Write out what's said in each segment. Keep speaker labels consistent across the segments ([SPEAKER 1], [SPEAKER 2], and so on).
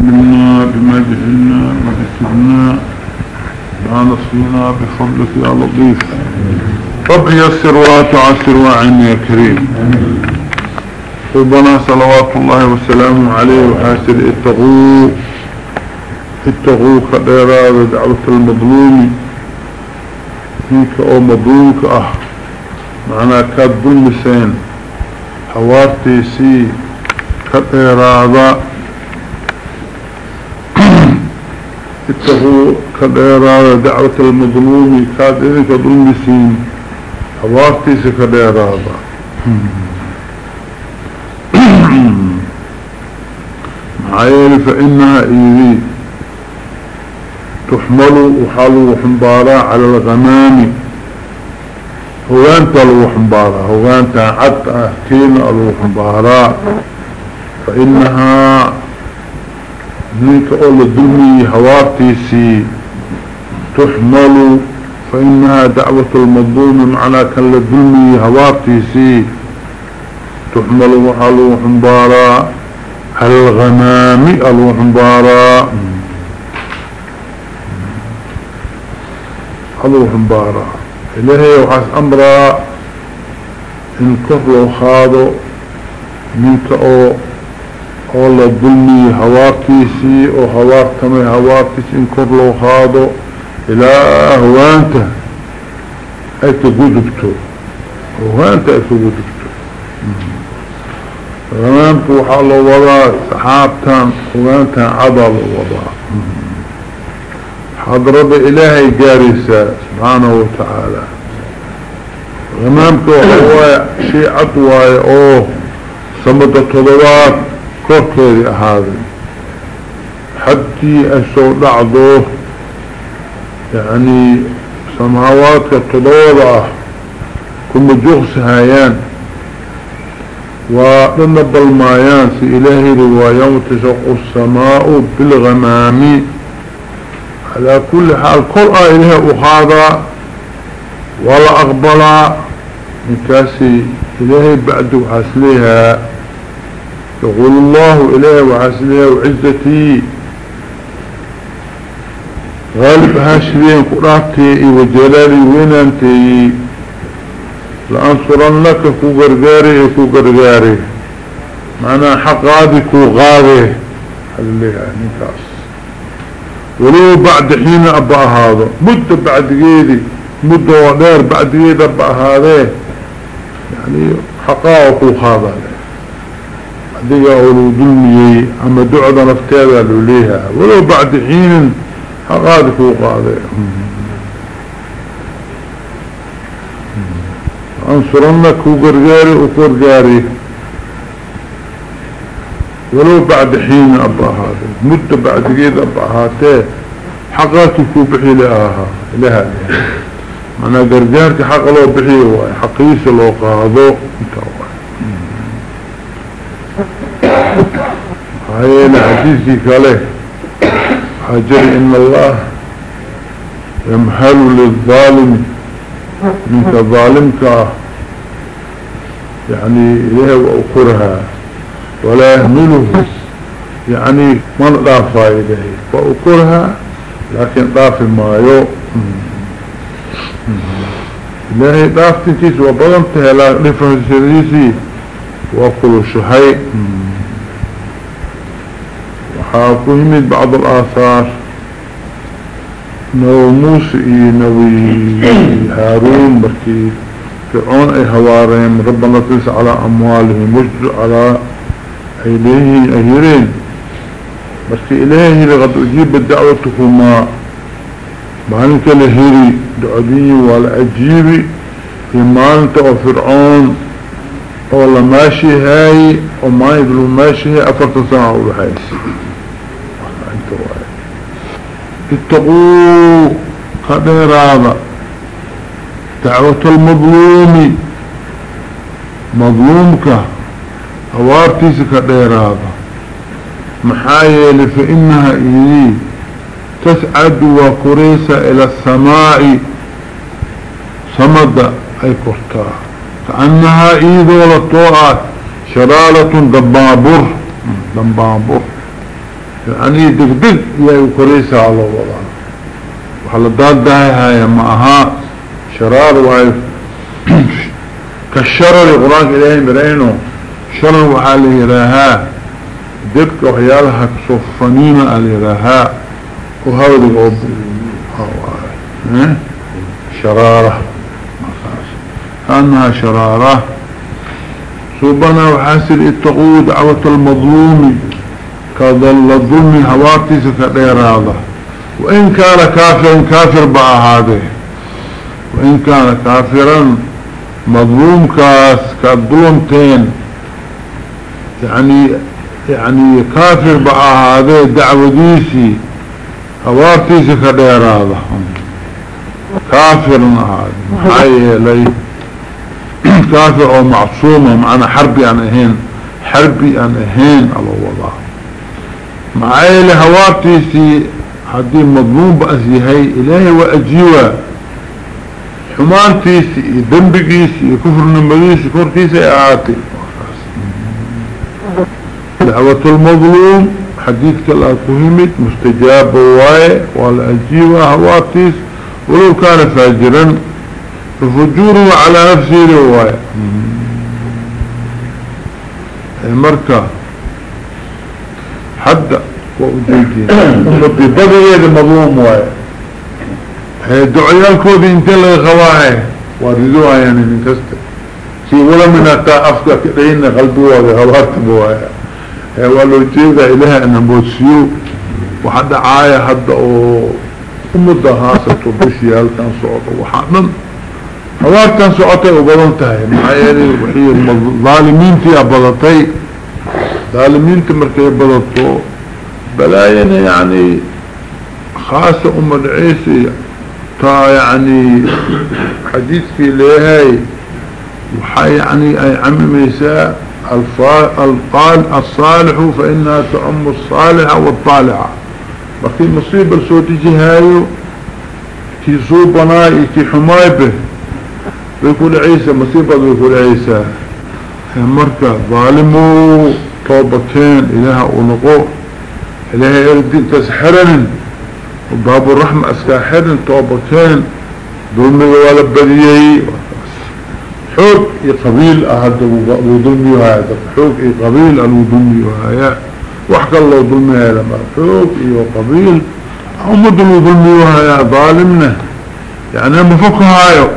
[SPEAKER 1] علمنا بما جهلنا وحسبنا ما نصينا بفضلك يا لطيف. رب يسر ولا تعسر وعين يا كريم. ربنا صلوات الله وسلامه عليه وحاسر اتقوا اتقوا كديرا دعوة المظلوم. فيك أو مظلومك آه معنى كاد ظلمسين حوارتي سي كديرا اتقوا كديرا دعوة المظلوم كاد إذن كظلمسين حوارتي سي كديرا معايل فإنها إيذي تحمل وحالو حنبارا على الغمام. هوانت الوحنبارا هوانت عد أهكين الوحنبارا فإنها منك أول الدنيا هواتيسي تحمل فإنها دعوة المظلوم كان للدنيا هواتيسي تحمل وحالو حنبارا الغمام الوحنبارا الوحنبارا إلهي وحاس أمرا إن كفلو خاضو منك أولا دلمي هواكيسي أو هواكتمي هواكيسي إن كفلو خاضو إلى هوانته أي تقودبتو هوانته أي تقودبتو غمامك وحال وضع صحابتان وغانتان عضل وضع حضرب إلهي جارسة سبحانه وتعالى كوركيري هذا. حتى أسو لعضوه يعني سماوات الطلوات كم جغس هايان. ولن بالمايان في إلهي روايان. تشق السماء بالغمام. على كل حال كل إله أخاذا. ولا أقبل من كاسي إلهي بعد وحسلها يقول الله إلهي وحسلها وعزتي. غالب هاشرين قراتي وجلالي وينانتي. لأنصرنك كو قرقاري كو قرقاري معنى حقادي كو غاري اللي يعني كاس ولو بعد حين أبا هذا. مدة بعد قيدي مدة ودير بعد قيد أبا هذا. يعني حقاوكو هذا هذه أولو دلمي أما دعوة نفتاذا لوليها. ولو بعد حين حقادي كو غاري أنصرنك وقرقاري وقرقاري ولو بعد حين أبا هذا. مدة بعد قيد أبا هاته حقاتك بحي لها. لها. أنا قرقارك حق لو بحي هواي حقيس لو قاضو انت هواي هاي الحديثي كاله حجر إن الله يمهل للظالم منك ظالمك يعني إليه وأخرها. ولا يهمله. يعني ما نضافا إليه وأخرها لكن ضاف مايو إلهي ضافتي كيس وبضمتها لا نفهم السريسي وأقول شهي وحاكوهمت بعض الآثار. نو موسى نوي هارون بركي فرعون اي هوارين ربنا تلس على اموالهم وجد على ايديهم اهيرين بركي الهي لقد أجيب دعوتكما مالك الهيري دعودي والعجيب في مالك وفرعون والله ماشي هاي وما يقولوا ماشي هاي افرت ساعة واحد اتقوا قدر هذا دعوة المظلوم. مظلومك هوارتيس قدر هذا محايل فإنها إيه تسعد وكريسة إلى السماء. صمد أي كرتا. كأنها إيد ولا طوعة شرالة دبابر. دبابر. يعني دقدق يا كريسة على وضع. وحال داد داهي معها شرار وايف. كالشرر القرآن إلهي مرينو. شرر وحاله إلها دبك وحيالها كصفنين الإلها وهذا الأب شرارة. أنها شرارة. سبنا وحاسر اتقوا دعوة المظلوم. كظل الظلم هواتيس كديراضة وإن كان كافرا كافر بقى هذا وإن كان كافرا مظلوم كاس كظلمتين يعني يعني كافر بقى هذا دعوة ديسي هواتيس كديراضة كافر هذا حي لي كافر أو معصومة معنا حربي أنا هين. حربي أنا هين على وضع معايا لهواتيسي حدي مظلوم بأسيهي إلهي وأجيوه. حمانتيسي دنبقيسي كفر نمبقيسي كورتيسي اعاتي دعوة المظلوم حديث كلا كهمت مستجاب واي والأجيوة هواتيس ولو كان فاجرا ففجوره على نفسه رواية المركة أمتي بدأ يد مظلوم واي. دعيال كودي انت اللي غواهي واردوها يعني من كسته شي ولا من أتا أفكا كدين قلبوها غوات بوايا ولو جيدا إليها أن بوسيو. وحد عاية حد أمده هاسة بشيال كان صعوده وحانا حوارتان صعوته وبضنتها معايا وحي الظالمين تي أبضتي. ظالمين تمركي بضطو بلاينا يعني خاصة أم العيسي تا يعني حديث في ليهي. وحي يعني أي عم ميساء القال الصالح فإنها تعم الصالحة والطالعة بقي مصيبة سوتي هايو كي صوبنا كي حماي به. بيقول عيسى مصيبة بيقول عيسى. مركة ظالمو. توبتين إلها ونقو إلها يردين تسحرن وباب الرحمة أسكاحرن توبتين. ظلمي ولا بديهي. حوق قبيل أهد وظلمي هذا حوق قبيل الوظلمي هذا وحكى الله ظلمي هذا حوق وقبيل. أمد الوظلمي هذا ظالمنا. يعني مفكها هايو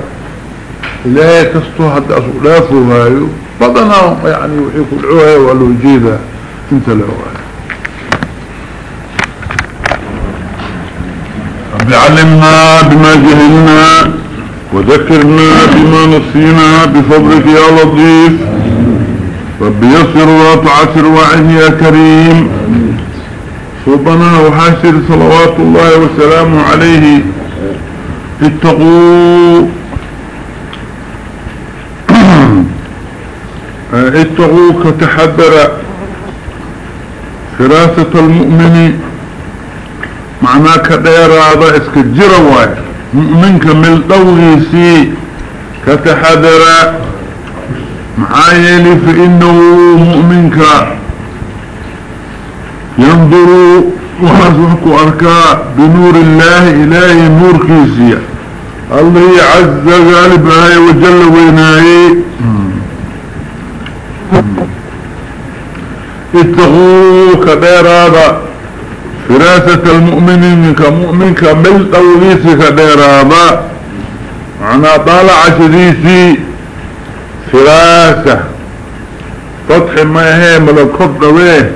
[SPEAKER 1] إلهي كستو حتى أسؤلافه هايو بدنا يعني وحيكو العوهي والوجيدة انت العوهي رب علمنا بما جهلنا وذكرنا بما نسينا بفضلك يا لطيف. رب يسر ولا تعسر وعيه يا كريم. صوبنا وحاشر صلوات الله وسلامه عليه. اتقوا اتقوا كتحذر فراسة المؤمن معناه كدير هذا اسك مؤمنك من دوغيسي كتحذر. معايلي فإنه مؤمنك. ينظر وحسنك أركاء بنور الله إلهي نور كيسية الله عز هاي وجل ويناي. اتقوا كدير هذا فراسة المؤمنين كمؤمن كمل طوليسي كدير هذا معنى طالع شديسي فراسة فتح ما هي ملكوت دويه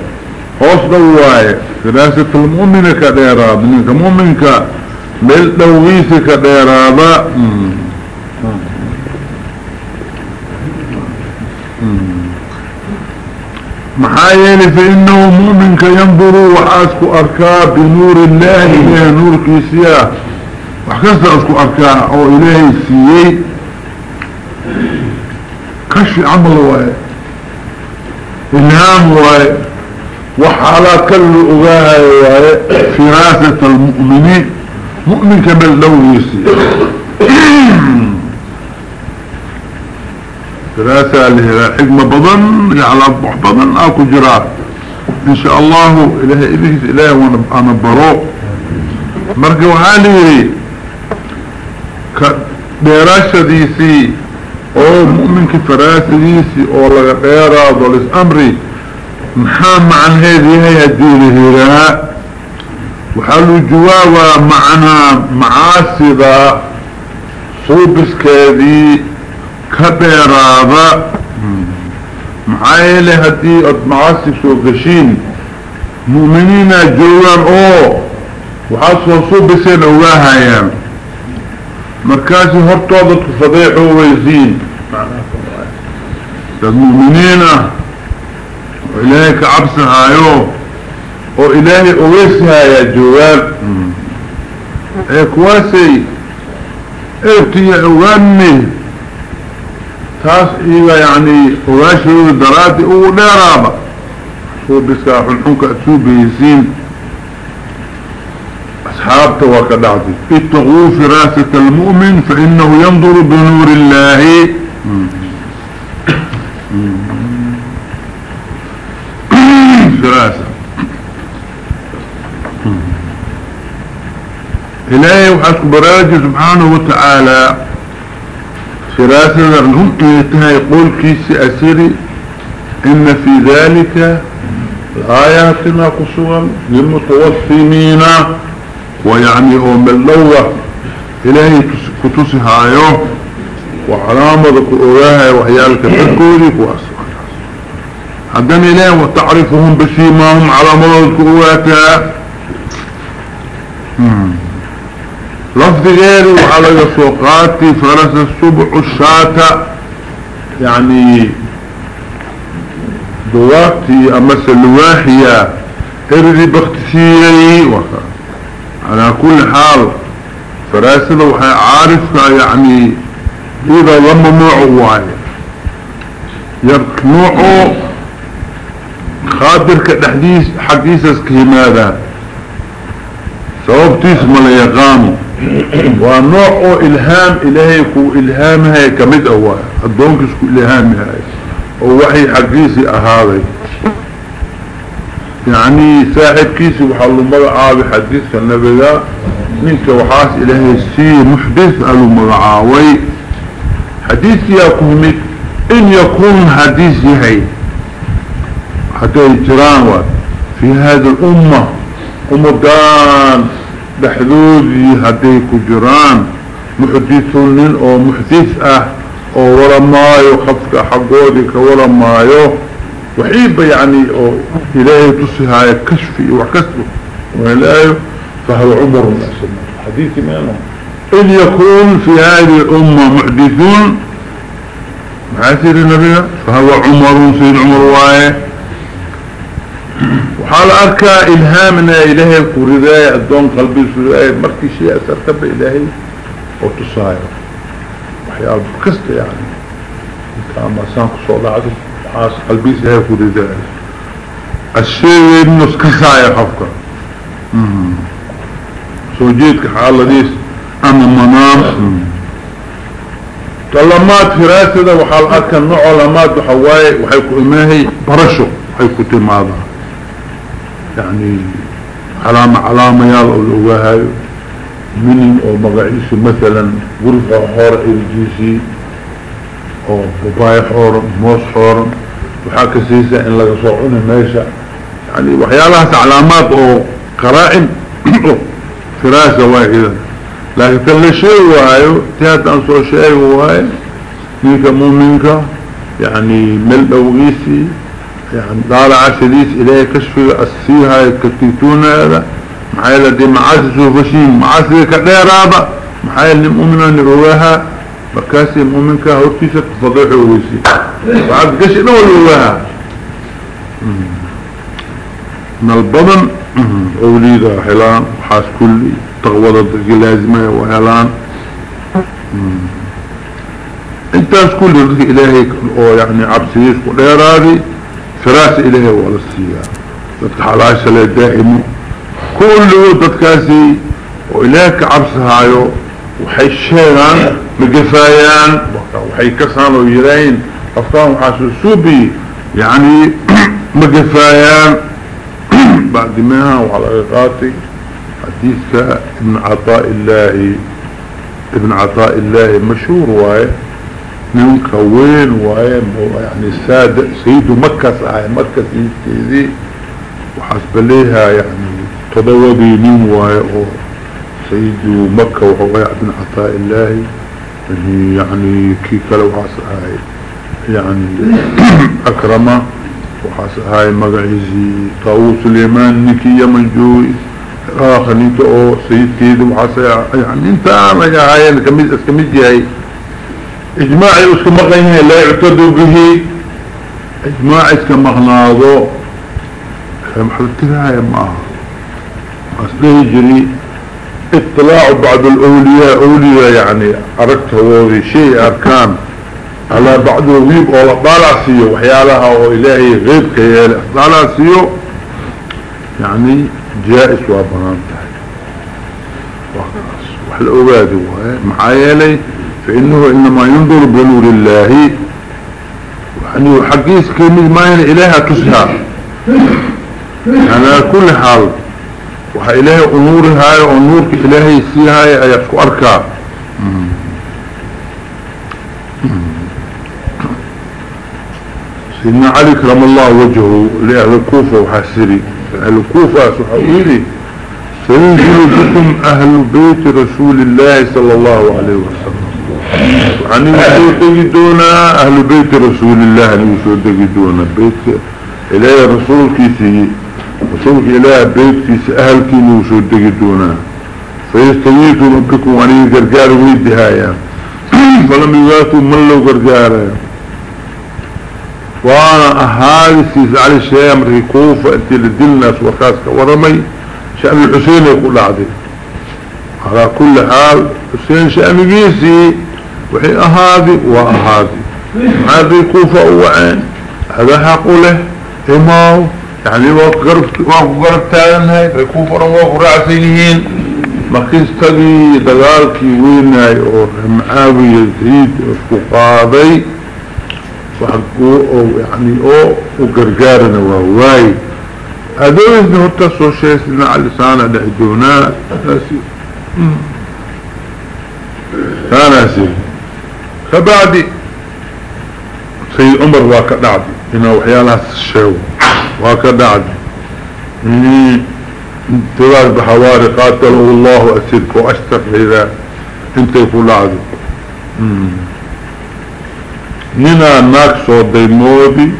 [SPEAKER 1] هوس دوايه فراسة المؤمن كدير هذا كمؤمن كمل طوليسي كدير هذا محايل فإنه مؤمن ينظر وحاسك أركاب بنور الله إليه نور كيسيا وحكست أسكو أركاب أو إليه سيئي. كشف عمل واي. إلهام واي. وحالات كل أغاها واي. فراسة المؤمنين. مؤمن كمل لو يسير دراسة لها حكمة بضن على أطبح بضن أكو جراء إن شاء الله إلهي إبهت إلهي وأنا براء مرقوا هالي دراسة ديسي. أو مؤمن كفراسة ديسي. أو لغا قيارة ضلس أمري. محام عن هذه هي الدين هراء وحالو جواوة معنا معاصبة صوبس كذي كبيرا با معايلة هدي ادمعاسي سوقشين مؤمنين جوان أو. وحاسوا صوب بسين اوها أيام مركازي هرطو ضد فضيح ويزين. المؤمنين وإلهيك عبسها ايو وإلهي اويسها يا جوان. إيه كواسي إيه تيه اوامي taas iyaga yani ogaashooda daraadi ugu dheeraaba suubiskaa xunxunka ad suubahaysiin أصحابته وكدعتي اتقوا فراسة المؤمن فإنه ينظر بنور الله. فراسة إلهي وحسك براجي سبحانه وتعالى. فراسة لهم إيتها يقول كيسي أسيري إن في ذلك الآياتنا قصوا للمتوسمين ويعني هو من لوة إلهي كتوسي هايو وعلامة كؤلاها وحيالك تكوري كواسا حدن إليه وتعرفهم بسيماهم علامة كؤلاتها لفظ غيري وعلى سوقاتي فرس السبع الشاتة يعني دواتي أمس الواحية إردي باختسيري وكذا على كل حال فراسل وحي عارفها يعني إذا لما نوعه واي يرك نوعه خاطر كتحديث حديثة كهماذا سببتيس مليقانه. ونوعه إلهام إلهي كو إلهامها كمد أواي الدونكس كو إلهامها ووحي حديثي أهاضي يعني صاحب كيسي وحلو مضعاوي حديث النبي منك وحاس إلهي السي محدث ألو مضعاوي حديث يكون إن يكون حديث يهي حتى يجران في هذه الأمة أمدان بحدودي هدي كجران محدثون أو محدث أه. أو ولا مايو خفك حقودك ولا مايو. وحيبة يعني إلهي تصيها كشفي وكسبه. وإلهي فهو عمر الأسماء حديث مانا. إن يكون في هذه الأمة محدثون معاثر النبي فهو عمر سيد عمر واي. وحال أركا إلهامنا إلهي الكورداء الدون قلبي سورياء مركي شيء أسرت بإلهي وتصاير وحيال بكست يعني. كما سانك صلاة حاس قلبي سيها كورداء الشيء النص كسايا خفك سوجيتك حال ديس أما منام. كلمات فراسة وحال أركا النوع علامات وحواي وحيكو إماهي برشو. حيكو تماضا يعني علامة علامة يالله الأوهاي من أو مقعيس مثلا غرفة حور الجيسي أو بباي حور موس حور وحاكا سيسا إن لغا صعون ميشا يعني وحيالها علامات أو قرائن فراسة واحدة. لكن كل شيء وايو تهات أنصر شيء واي منك مؤمنك يعني مل أوغيسي يعني دار عشديس إليه كشف السيها كتيتون هذا. محايلة دي معاسي سوفشين معاسي كدير هذا محايلة المؤمنة نرواها بكاسي المؤمنك هورتيسة تفضيح ويسي وعاد قشي نول رواها من البضن أوليدا حلان وحاس كلي. تغوضة لازمة وحلان انتاس كل رزق إلهي يعني عبسيس وديرادي فراس إلهي والسيا تتحلاش دائما. كل تتكاسي وإلهك عبسهايو وحي الشيغان مقفايان وحي كسان ويرين. أفكارهم حاسو سوبي يعني مقفايان. بعد ما وعلى قاتي حديثك ابن عطاء الله ابن عطاء الله مشهور واي من كوين واي يعني ساد سيد مكة صحيح مكة سيدي وحسب ليها يعني تضوضي من واي سيد مكة وهو ابن عطاء الله. يعني كي كلو هاي يعني أكرمة وحاس هاي مقعيزي طاووس اليمان نكي يمن جوي آخر انت أو سيد كيد وحاس يعني انت أنا هاي الكميز اسكميز هاي. اجماعي اسكمقيني لا يعتدوا به. اجماعي اسكمقناضو محلتها هاي معها اصله يجري اطلاع بعض الأولياء. أولياء يعني أركته شيء أركان. على بعض الغيب ولا بالاسيو وحيالها وإلهي غيب كيالي بالاسيو يعني جائز وابنان تحي وحل هو معايلي فإنه إنما ينظر بنور الله. يعني حقيس كلمة ما ين إليها تسهى على كل حال وحا إلهي هاي ونور إلهي سيهاي أيفكو أركا سيدنا علي كرم الله وجهه لأهل الكوفة وحسري. أهل الكوفة سحويلي سينزل بكم أهل بيت رسول الله صلى الله عليه وسلم. وسود أهل بيت رسول الله وسود تجدون بيت إلهي رسول كيسي رسولك إلهي بيت كيسي أهل كيني وسود تجدون. فيستويتوا بكم وعني قرقار ويدهايا فلم يغاتوا من لو قرقارا وأنا اهالي سيس علي الشيء امري كوفة انت لدلنا سوكاسك ورمي شأن الحسين يقول عدي على كل حال حسين شأن بيسي وحي اهادي واهادي هذه كوفة وعين. هذا حقوله إماو. يعني وقرب تالنهاي كوفة وقرب رعسينيين مكيستغي دقالكي ويناي. أو معاوي يزيد اسكو وحقو أو يعني أو وقرقارنا وهواي. هذول التصو شيء سنة على لسانة دعدونا ناسي ناسي فبعد سيد عمر واكا دعدي. انه وحيالها الشيو واكا دعدي. انتظار بحواري قاتله الله أسيرك وأشتق إذا أنت يقول عدو نينا ناك سو ديمودي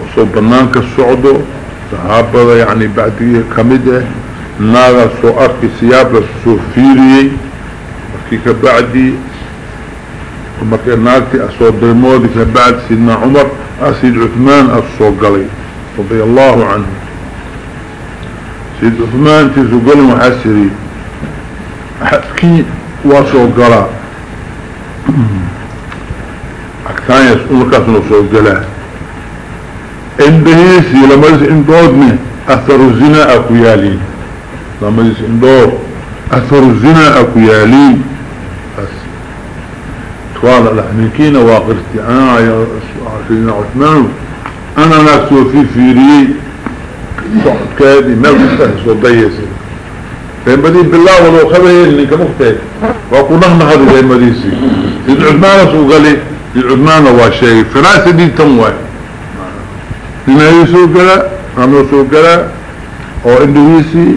[SPEAKER 1] وصو بنانك السعودو صحابة يعني بعد كمدة. ناغا سو أركي سيابة سو فيري. وكي كبعدي ومكي ناكتي أسو ديمودي كبعد سيدنا عمر أسيد عثمان أسو قلي رضي الله عنه. سيد عثمان تيسو قلي محسري. حكي واسو قلي أكتان يسؤول كاسنو سوء إن بهيسي لما يس اندودني أثر الزنا أكويالين لما يس اندود أثر الزنا أكويالين بس توالى لحنكين واقرتي أنا يا سيدنا عثمان. أنا ناسو في فيري كادي ملك صديسي فإن بدي بالله ولو خبره مختلف وأقول نحن هذا زي مديسي سيد عثمان سوء قالي العثمان هو شيء فراسة دي تنوى لما يسوق لا أنا سوق لا أو إندويسي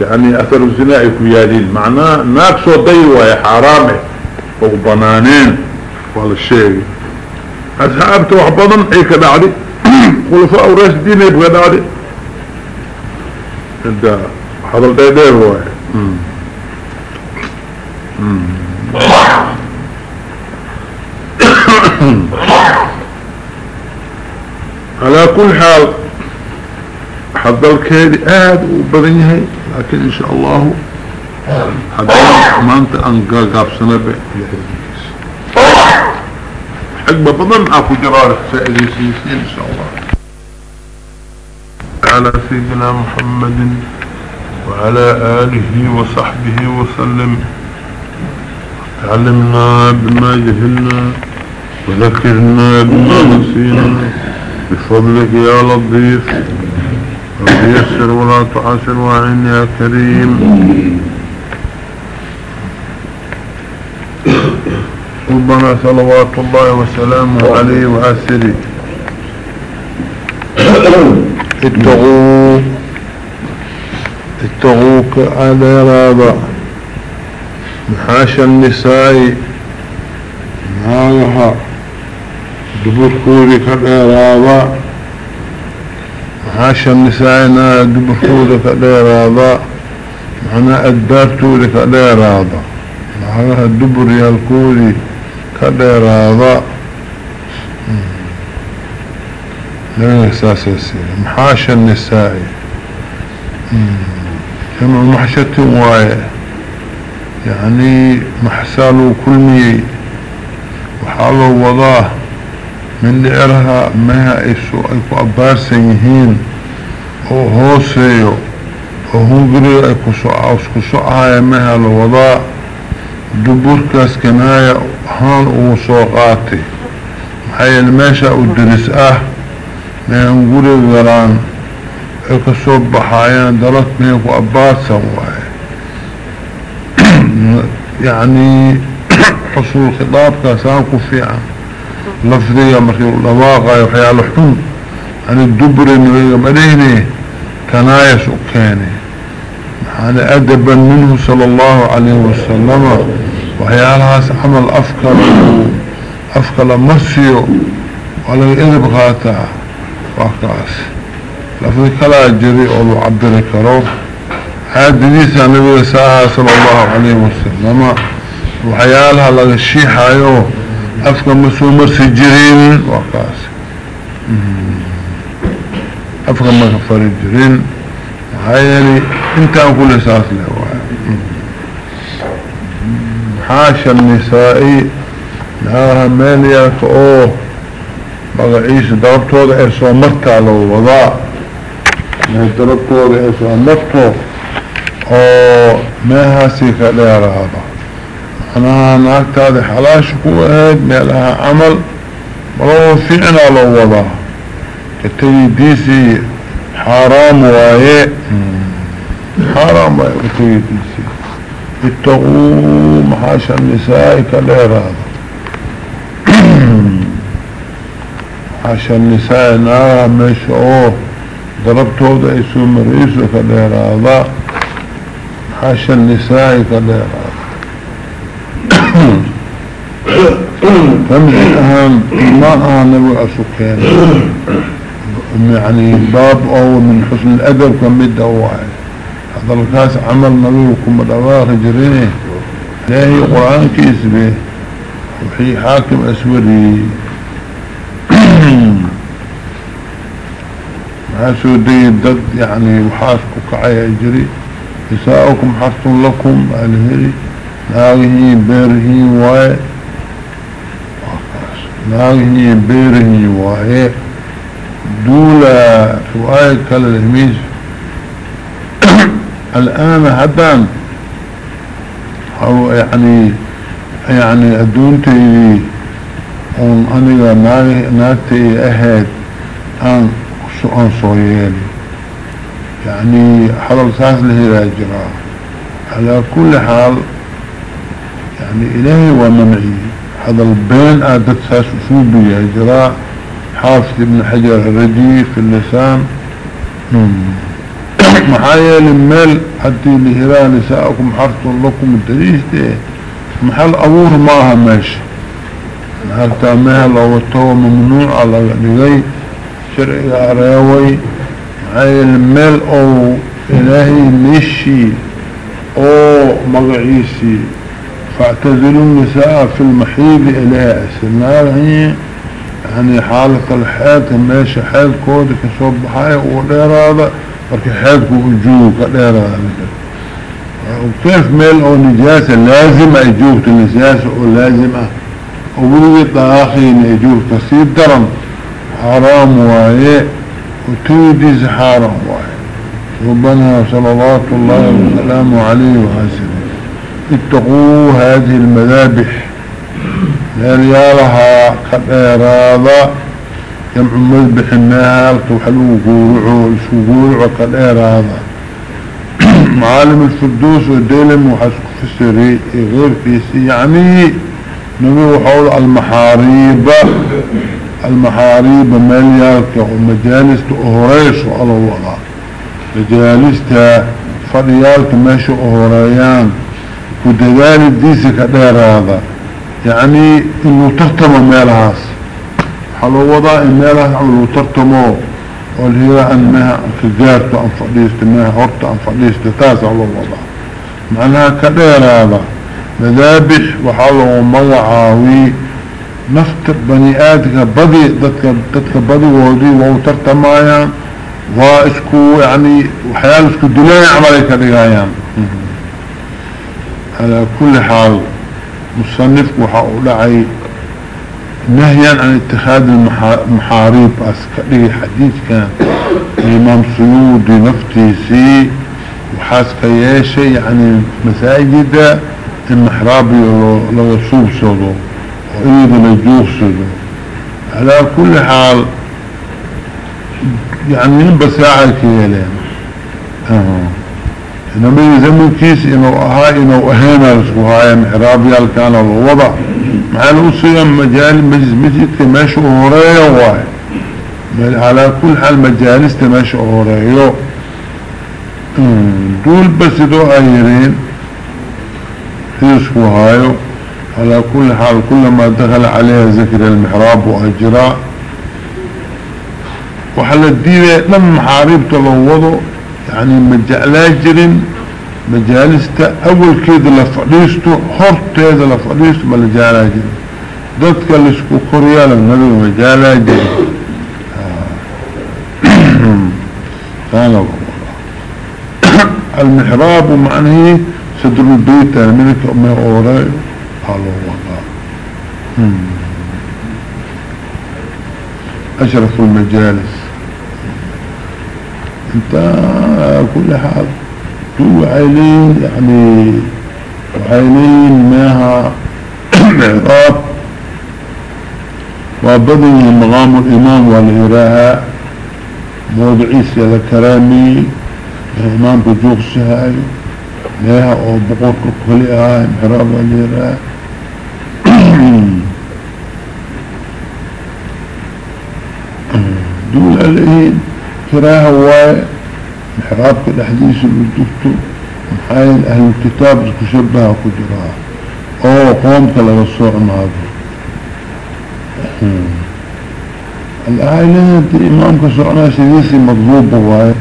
[SPEAKER 1] يعني أثر الزنا كيالين معناه ناكسو ضيوة يا حرامي. وبنانين والشيء أصحابت وحبضن أي كدعدي خلفاء راشدين يبغى دعدي إنت حضر دايدين هو. على كل حال حضر الكيدي آد وبدنيه لكن إن شاء الله على سيدنا محمد وعلى آله وصحبه وسلم. تعلمنا بما جهلنا وذكرنا بما نسينا بفضلك يا لطيف يسر ولا تعسر وعين يا كريم. ربنا صلوات الله وسلامه عليه وآسره. اتقوا. اتقوك على رابع. محاشا النساء. معاها دبركوري كالإرابة محاشا النساء دبركوري كالإرابة معنا أدبارتوري كالإرابة معها الدبر يالكوري كالإرابة لا إحساس يسير محاشا النساء. جمع محشة وايه يعني محسالو كلمي وحالو وضاه من لعرها مها ايسو ايكو ابارسن يهين أو هوسيو. أو هنقري ايكو سعاوسكو سعايا مها الوضاء دبوركاس كنايا. هان أو سوقاتي محايا الماشا أو درس آه ما هنقري غران ايكو صوب بحايان درس ميكو ابارسن واي يعني حصول خطاب كاسانكو فيها لفظية مركي لواقع وحيال حكم. عن الدبر انه مديني كنايا سكاني يعني أدبا منه صلى الله عليه وسلم. وحيالهاس عمل أفكار أفكار مرسيو ولا إذب غاتا وقاس. لفظي كلا جري أولو عبر كروف حادثيسة النبي صلى الله عليه وسلم. وحيالها ايو افكا مسو مرسي جرين وقاس. افكا مغفر الجرين وحيالي انت أقول أساس له حاشا النسائي لها مانيات أو مغعيس دربتو ايسو مرتا لو وضاء دربتو ايسو مرتا أو ماها سيكا ليرا هذا أنا ناكتا دي حلاش قوهد مالها عمل. ملو فينا لو وضاء كتبي ديسي حرام وايه حرام وايه كتبي ديسي. التغوم حاشا نسائك الإرادة حاشا نسائنا نعم، مشعور ضربته ده اسم رئيسك الإرادة حاشا نسائك الإرادة فمن أهم ما أهنوا أسكين يعني باب أول من حسن الأدب كمدة واحد هذا الكاس عمل نبيكم الأواخ جريه. لاهي قرآن كيسبه وحي حاكم أسوري. محاسو دي الدد يعني وحاسكو كعي جري. نساؤكم حرث لكم الهري ناغهي بيره واي. ناغهي بيره واي. دولة رواية كالهميز الآن هدان أو يعني يعني أدونتي aniga naagtay ahayd aan aan soo yeeli يعني حلال ساس له راجرا على كل حال يعني إلهي ومنعي. هذا البين آدت ساس أسوبي يجرا حافظ ابن حجر الرجي في اللسان. محايا للمال حتى لهراء نساءكم حرث لكم الدريس محل أبوه معها ماشي. حتى مهل أو التوى ممنوع على لغي شرعي أراوي هاي المال أو إلهي مشي. أو مغعيسي فاعتزلوا النساء في المحيط الهي اسنار هي يعني حالة الحياة ماشي حياة كودك صوب حي ودير هذا. وجوك دير هذا وكيف مال أو نجاسة لازم اجوك النجاسة أو لازمة. وبلغي طاخين تصيب درم. حرام وايه وتودي زحارة واحد ربنا صلوات الله وسلامه عليه وحسنه اتقوا هذه المذابح. لريالها كالإرادة جمع مذبح النار وحلو قورعو اسو قورعو كالإير هذا معالم الفردوس وديلم وحسك فسري غير فيسي يعني نبي حول المحاريب. المحاريب مليالك ومجالس أهريس على الله. مجالس فريالك ماشي أهريان ودلال الديسي كدير هذا يعني إنه ترتم ميلهاس حلو وضع ميلهاس عملو ترتمو والهي أنها كجارت ان فقديست أنها هرت ان فقديست تاسع الوضع معناها كدير هذا مذابح وحلو مضعاوي نفط بني آدك بدي دتك بدي وودي وهو ترتمايا واسكو يعني وحيال اسكو دلاء عملي كدقايا على كل حال مصنف وحاول عي نهيا عن اتخاذ المحاريب. اسكالي حديث كان. الامام سيودي نفتيسي وحاس كياشي يعني مساجد المحراب لو يصوب صدو لجوخ صدو على كل حال يعني بساعة كيالين آه نبي زمن كيس إنه اهاي إنه أهينا لسكوهاي محرابيال كان الوضع مع الوصية مجال مجلس مسجد تماشي هوريو واي على كل حال مجالس تماشي هوريو دول بس دو ايرين يسكوهايو على كل حال كلما دخل عليها ذكر المحراب وأجراء. وحل الدين لم محاربته لو وضو يعني مجعلاجر مجالستا أول كيد لفعليستو حرط هذا لفعليستو مجعلاجر ذاتك لسكو قريالا النبي مجعلاجر قال المحراب معنه صدر البيت منك أمي اوراي قال الله. أشرف المجالس. انت كل waxay leeyihiin yani waxay leeyihiin meaha ciraab waa badan yihiin maqaamu limaam waa la iraahaa mawdiciiska la karaameeyey ee imaamka joogsahayo meeha oo boqorka koli ahaa ciraab waa la iraahaa du waa kiraaha waaye محراب الأحديث دكتو محايل أهل الكتاب كشبها كجراها أو قوم كلا الصوع هذا. الآية دي إمام كسوعنا سيديسي مضبوب هو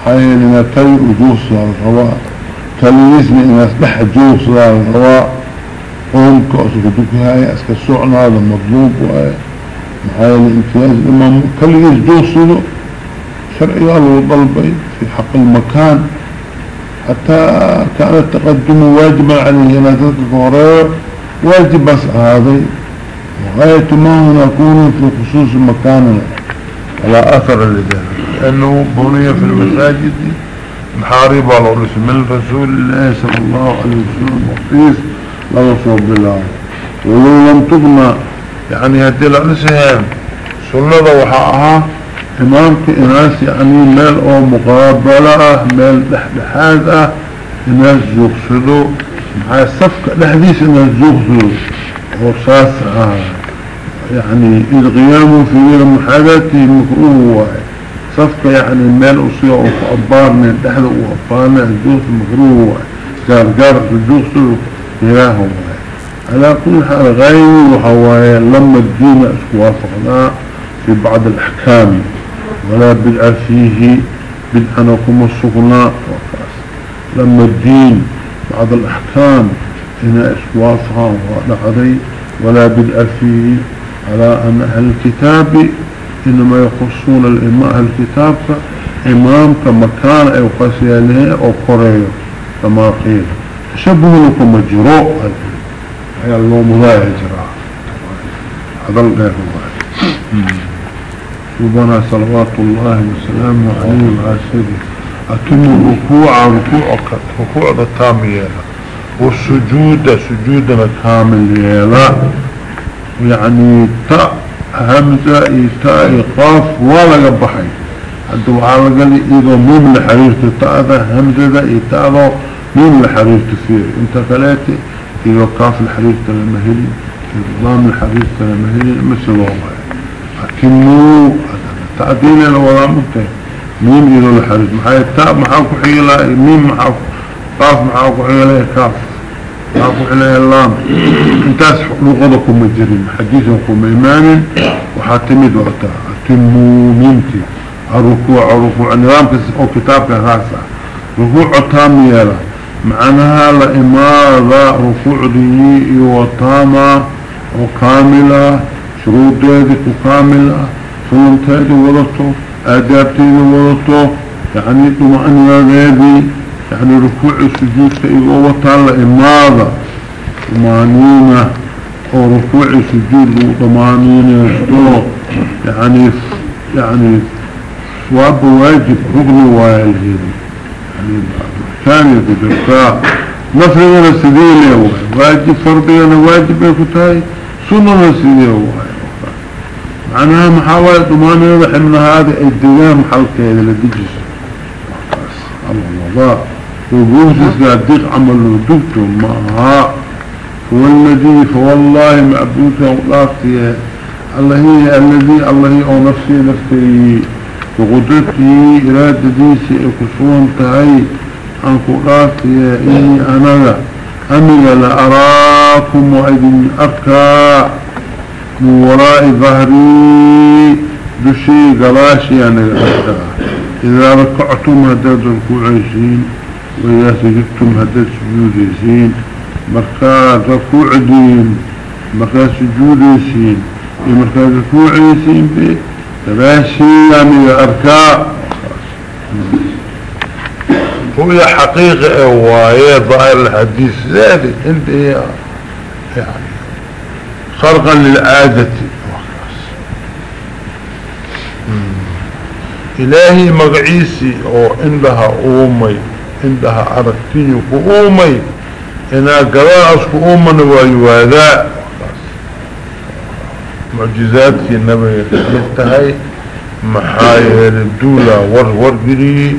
[SPEAKER 1] محايل إنا تلي وجوه على الرواء تليسني إنا أسبح جوه على الرواء قوم كأسك هاي أسك السوعنا هذا مضبوب هو محايل امتياز الإمام كليس جوه شرعي الله ضلبي في حق المكان. حتى كان التقدم واجبا عليه هنا تذكر واجب بس هذا وغاية ما هنا نكون في خصوص مكاننا على أثر لذلك لأنه بني في المساجد محارب على رسم الرسول الله صلى الله عليه وسلم وقيس لا يصوب بالله ولو لم تبنى يعني هدي لأنسهم سنة وحقها إمامك إناس يعني ميل أو مقابلة ميل أه إناس يقصدوا مع الصفقة لحديث إناس يقصدوا وصاص يعني الغيام في المحادثة مكروه صفقة يعني ميل أصيع وفأبارنا لحظة وأبارنا الجوث مكروه قار قار الجوث على كل حال غير وحوايا لما الدين أسوافقنا في بعض الأحكام. ولا بدع فيه بدعنكم السخناء وكاس لما الدين بعض الأحكام هنا إسوافها ونعضي ولا بدع فيه على أن أهل الكتاب إنما يخصون الإمام أهل الكتاب إمام كمكان أو قسياله أو قرية كما قيل. تشبه لكم مجروء هي الله مضايا جراء هذا الغير الله ربنا صلوات الله وسلامه عليه وعسره أتم الركوع ركوع ركوع التامية والسجود سجود الكامل يلا يعني تا همزة إيتاء قاف ولا قبحي. وعلى قال إذا ميم لحريرة التاء همزة إيتاء ميم لحريرة فيه أنت ثلاثة إذا قاف الحريرة المهلي إضام الحريرة المهلي مثل الله. أكنو تعديل الوضع مبتين ميم إذا الحريرة محايا التاء محاكو حيلا ميم محاكو؟ قاف محاكو حيلا كاف محاكو حيلا اللام. انتاس لغضكم مجرين حديثكم إيمان وحاتمد وقتا أتمو ميمتي الركوع الركوع نظام أو كتابك خاصة ركوع تام يلا معناها لإمارة ركوع دي وطامة وكاملة شروط ذلك وكاملة سنن تيدي وضطو آداب تيدي وضطو يعني طمأنية ذي يعني ركوع السجود تيدي وطان لإمارة طمأنينة أو ركوع السجود وطمأنينة يعني يعني واب واجب رغم والهيد يعني ثانية بجرقاء نفرنا سديله واجب فرضنا واجب يكتاي سنة سديله معناها محاولة دمانة وحمنا هذه الدوام حلقة إذا لديجس الله. وقوسس قادق عمل دكتور معها هو الذي فوالله معبوته وقلافتي الله هي الذي الله هي أو نفسي نفسي. وقدرتي إرادة ديسي اكسوان تهي عن قراتي إني أنا أمي لأراكم وإذن أبكى. من وراء ظهري دشي قلاشي أنا أبكى إذا ركعتم هدد الكوعيسين وإذا سجدتم هدد سجوديسين مركات ركوع دين مركات سجوديسين مركات ركوعيسين بيه تباشي يعني أركاء هو حقيقة وهي ظاهر الحديث ذلك أنت يعني خرقا للعادة. إلهي مقعيسي أو عندها أومي عندها عرقتين اومي إنا قراءة أومن ويواذاء معجزات النبي يستهي محايا الدولة ور ورقري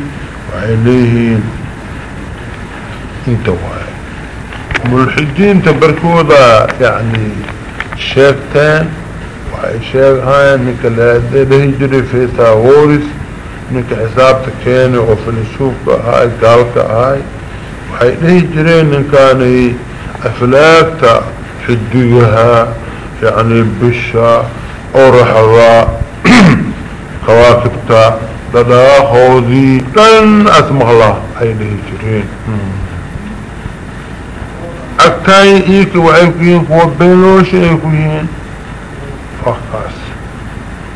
[SPEAKER 1] وعليه انت واي ملحدين تبركوضا يعني شاكتان وحي شاك هاي انك لا يجري في تاورس انك حسابتك كيني وفلسوفك هاي قالك هاي وحي يجري انك كان افلاكتا حدوها يعني بشا أو رحضا كواكبتا لدى خوذي لن اسمع الله ايده جرين اكتاين إيك وعيكين وبينوش ايكوين فقاس.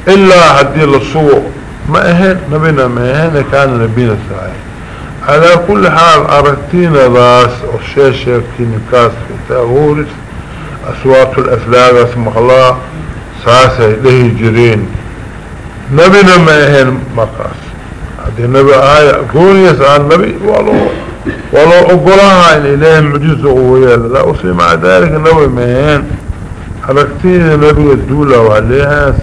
[SPEAKER 1] إلا هدي للصوء. ما أهل نبينا ما أهل كان نبينا سعي على كل حال ارتينا ذاس الشاشة كينكاس في تاهورس أصوات الأفلاق اسمه الله ساسي له جرين. نبينا ما يهين مقاس هذه النبي آية قول يسأل النبي ولو ولو أقولها إن إله معجزة ويالا لا أصلي مع ذلك النبي ما يهين حركتين النبي الدولة وعليها